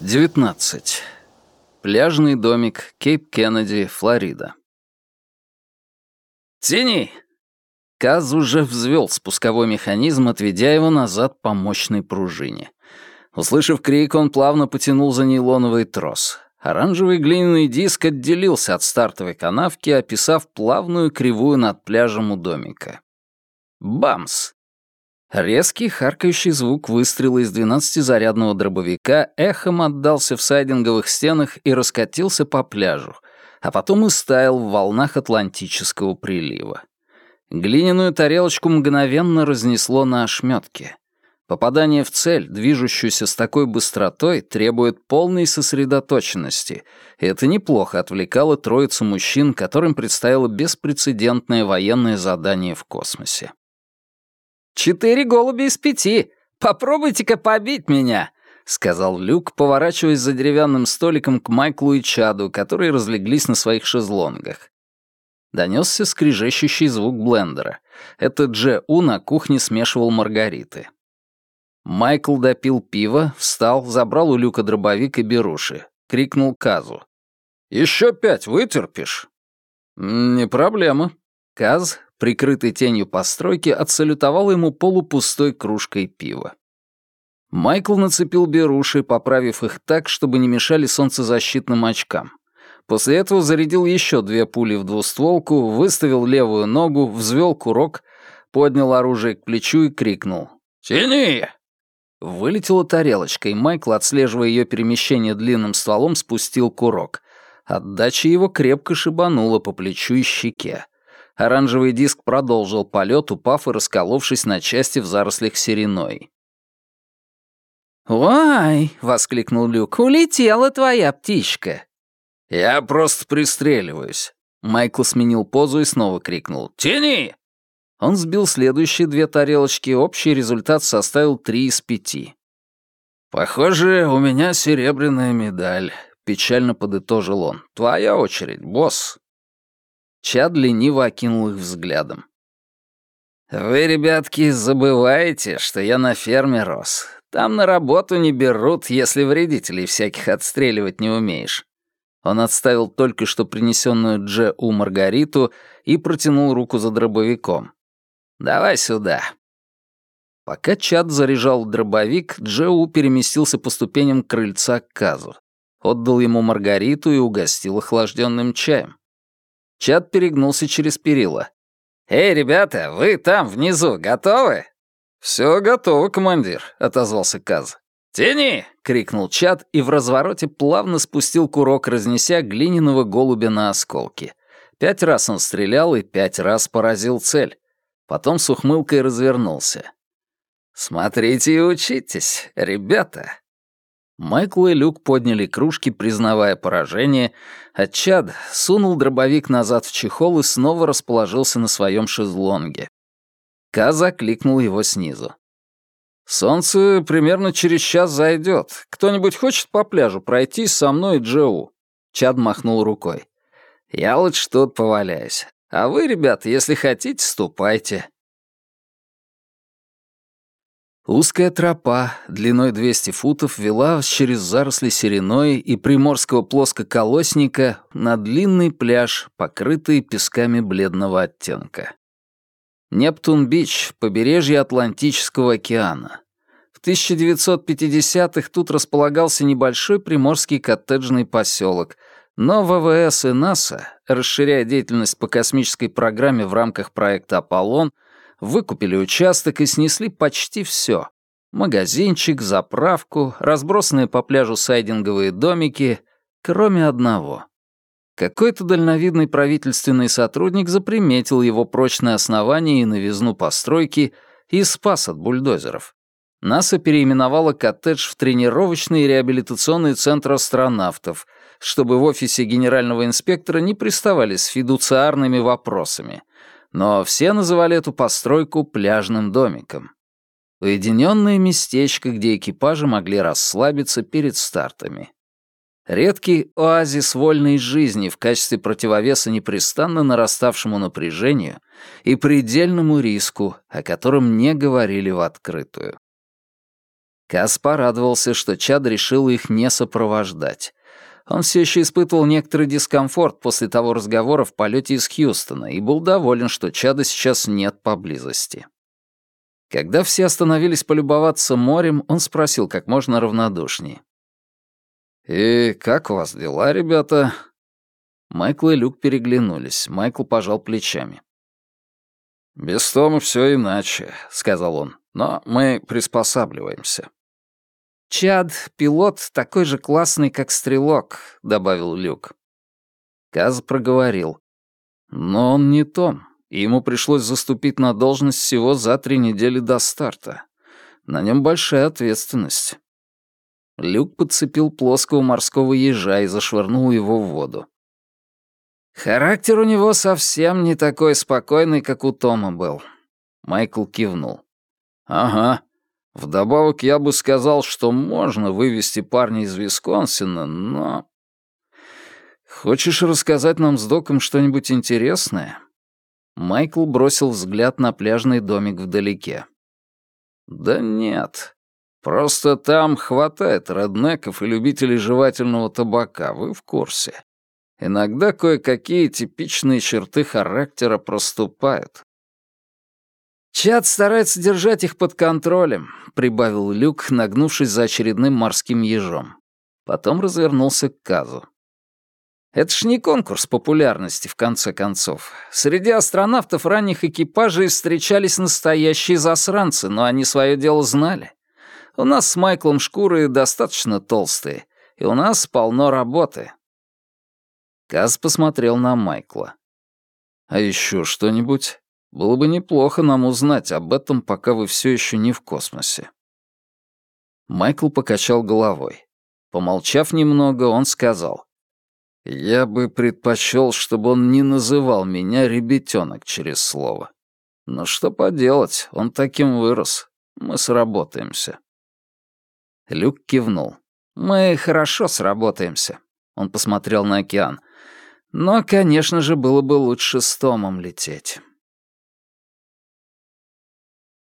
19. Пляжный домик, Кейп Кеннеди, Флорида. «Тяни!» Каз уже взвел спусковой механизм, отведя его назад по мощной пружине. Услышав крик, он плавно потянул за нейлоновый трос. Оранжевый глиняный диск отделился от стартовой канавки, описав плавную кривую над пляжем у домика. Бамс! Резкий харкающий звук выстрела из 12-зарядного дробовика эхом отдался в сайдинговых стенах и раскатился по пляжу, а потом и в волнах Атлантического прилива. Глиняную тарелочку мгновенно разнесло на ошметки. Попадание в цель, движущуюся с такой быстротой, требует полной сосредоточенности, и это неплохо отвлекало троицу мужчин, которым предстояло беспрецедентное военное задание в космосе. «Четыре голуби из пяти. Попробуйте-ка побить меня», — сказал Люк, поворачиваясь за деревянным столиком к Майклу и Чаду, которые разлеглись на своих шезлонгах. Донесся скрежещущий звук блендера. Это Дже У на кухне смешивал маргариты. Майкл допил пиво, встал, забрал у Люка дробовик и беруши. Крикнул Казу. «Еще пять вытерпишь?» «Не проблема». Каз, прикрытый тенью постройки, отсалютовал ему полупустой кружкой пива. Майкл нацепил беруши, поправив их так, чтобы не мешали солнцезащитным очкам. После этого зарядил еще две пули в двустволку, выставил левую ногу, взвел курок, поднял оружие к плечу и крикнул. «Тяни!» Вылетела тарелочка, и Майкл, отслеживая ее перемещение длинным стволом, спустил курок. Отдача его крепко шибанула по плечу и щеке. Оранжевый диск продолжил полет, упав и расколовшись на части в зарослях сереной. «Ой!» — воскликнул Люк. «Улетела твоя птичка!» «Я просто пристреливаюсь!» Майкл сменил позу и снова крикнул. «Тяни!» Он сбил следующие две тарелочки, общий результат составил три из пяти. «Похоже, у меня серебряная медаль», — печально подытожил он. «Твоя очередь, босс». Чад лениво окинул их взглядом. «Вы, ребятки, забываете, что я на ферме рос. Там на работу не берут, если вредителей всяких отстреливать не умеешь». Он отставил только что принесенную Дже у Маргариту и протянул руку за дробовиком. «Давай сюда». Пока Чад заряжал дробовик, Джеу переместился по ступеням крыльца к Казу. Отдал ему Маргариту и угостил охлажденным чаем. Чад перегнулся через перила. «Эй, ребята, вы там, внизу, готовы?» «Все готово, командир», — отозвался Каз. «Тяни!» — крикнул Чад и в развороте плавно спустил курок, разнеся глиняного голубя на осколки. Пять раз он стрелял и пять раз поразил цель. Потом с ухмылкой развернулся. «Смотрите и учитесь, ребята!» Майкл и Люк подняли кружки, признавая поражение, а Чад сунул дробовик назад в чехол и снова расположился на своем шезлонге. Каза кликнул его снизу. «Солнце примерно через час зайдет. Кто-нибудь хочет по пляжу пройтись со мной и Джоу?» Чад махнул рукой. «Я лучше тут поваляюсь. А вы, ребята, если хотите, ступайте. Узкая тропа, длиной 200 футов, вела через заросли сереной и приморского плоскоколосника на длинный пляж, покрытый песками бледного оттенка. Нептун-Бич, побережье Атлантического океана. В 1950-х тут располагался небольшой приморский коттеджный поселок, но ВВС и НАСА, расширяя деятельность по космической программе в рамках проекта «Аполлон», выкупили участок и снесли почти все. Магазинчик, заправку, разбросанные по пляжу сайдинговые домики, кроме одного. Какой-то дальновидный правительственный сотрудник заприметил его прочное основание и новизну постройки и спас от бульдозеров. НАСА переименовала коттедж в тренировочный и реабилитационный центр астронавтов, чтобы в офисе генерального инспектора не приставали с фидуциарными вопросами но все называли эту постройку пляжным домиком. Уединенное местечко, где экипажи могли расслабиться перед стартами. Редкий оазис вольной жизни в качестве противовеса непрестанно нараставшему напряжению и предельному риску, о котором не говорили в открытую. Кас порадовался, что Чад решил их не сопровождать. Он все еще испытывал некоторый дискомфорт после того разговора в полете из Хьюстона и был доволен, что Чада сейчас нет поблизости. Когда все остановились полюбоваться морем, он спросил как можно равнодушнее. «И как у вас дела, ребята?» Майкл и Люк переглянулись. Майкл пожал плечами. «Без Тома все иначе», — сказал он. «Но мы приспосабливаемся». «Чад, пилот, такой же классный, как стрелок», — добавил Люк. Каз проговорил. «Но он не Том, и ему пришлось заступить на должность всего за три недели до старта. На нем большая ответственность». Люк подцепил плоского морского ежа и зашвырнул его в воду. «Характер у него совсем не такой спокойный, как у Тома был». Майкл кивнул. «Ага, Вдобавок я бы сказал, что можно вывести парня из Висконсина, но... Хочешь рассказать нам с Доком что-нибудь интересное? Майкл бросил взгляд на пляжный домик вдалеке. Да нет. Просто там хватает реднеков и любителей жевательного табака, вы в курсе. Иногда кое-какие типичные черты характера проступают. «Чат старается держать их под контролем», — прибавил Люк, нагнувшись за очередным морским ежом. Потом развернулся к Казу. «Это ж не конкурс популярности, в конце концов. Среди астронавтов ранних экипажей встречались настоящие засранцы, но они свое дело знали. У нас с Майклом шкуры достаточно толстые, и у нас полно работы». Каз посмотрел на Майкла. «А еще что-нибудь?» Было бы неплохо нам узнать об этом, пока вы все еще не в космосе». Майкл покачал головой. Помолчав немного, он сказал. «Я бы предпочел, чтобы он не называл меня ребятенок через слово. Но что поделать, он таким вырос. Мы сработаемся». Люк кивнул. «Мы хорошо сработаемся». Он посмотрел на океан. «Но, конечно же, было бы лучше с Томом лететь».